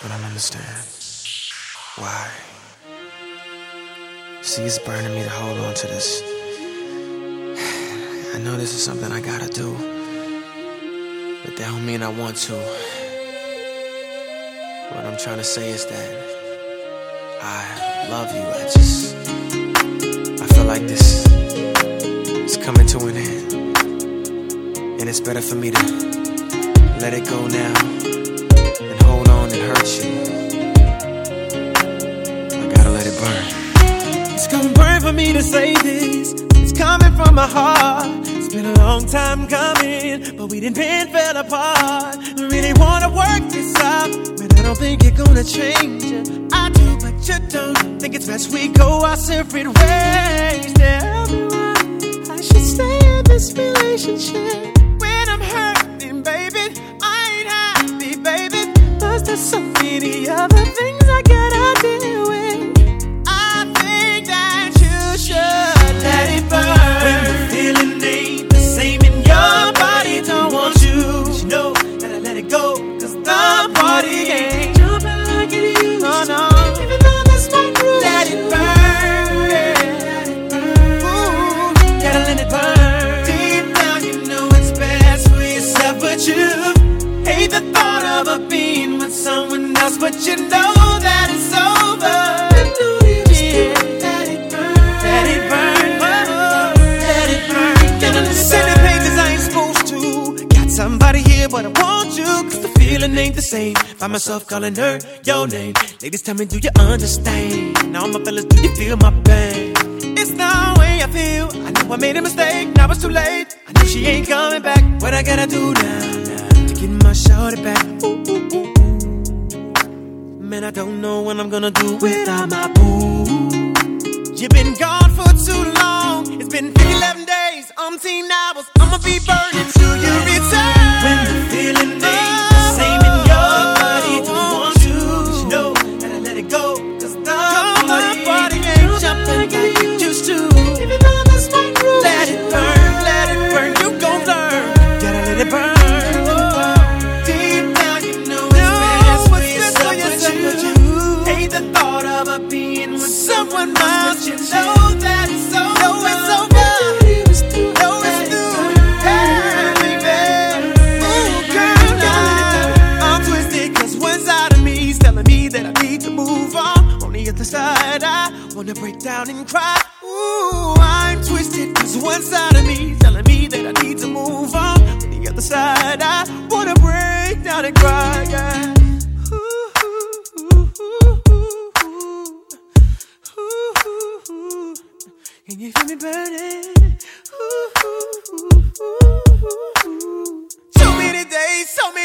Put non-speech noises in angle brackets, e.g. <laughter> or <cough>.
but I don't understand why. See, it's burning me to hold on to this. <sighs> I know this is something I gotta do, but that don't mean I want to. What I'm trying to say is that I love you. I just, I feel like this is coming to an end, and it's better for me to let it go now and hold you. I gotta let it burn. It's gonna burn for me to say this. It's coming from my heart. It's been a long time coming, but we didn't been fell apart. I really wanna work this out, but I don't think you're gonna change it. I do, but you don't. Think it's best we go our separate ways. Tell me why I should stay in this relationship many other things I gotta deal with. I think that you should let it burn. When the feeling ain't the same in your body, don't want you. But you know that I let it go. Cause the party ain't jumping like it used no, no. Even though. Let it burn. Ooh, gotta let it burn. Deep down, you know it's best for yourself, but you hate the thought of her being someone else, but you know that it's over. Somebody here, but I want you. Cause the feeling ain't the same. Find myself calling her your name. Ladies, tell me, do you understand? Now, my fellas, do you feel my pain? It's the way I feel. I know I made a mistake. Now it's too late. I know she ain't coming back. What I gotta do now? now to get my shorty back? Ooh, ooh, ooh. Man, I don't know what I'm gonna do without my boo. You've been gone for too long. It's been 11 days, umpteen hours. I'ma be burning the other side, I wanna break down and cry. Ooh, I'm twisted 'cause one side of me telling me that I need to move on. On the other side, I wanna break down and cry. Can you feel me burning? Ooh, ooh, ooh, so many days, so many